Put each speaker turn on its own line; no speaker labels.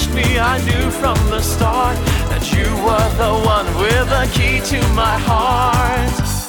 touched me, I knew from the start that you were the one with the key to my heart.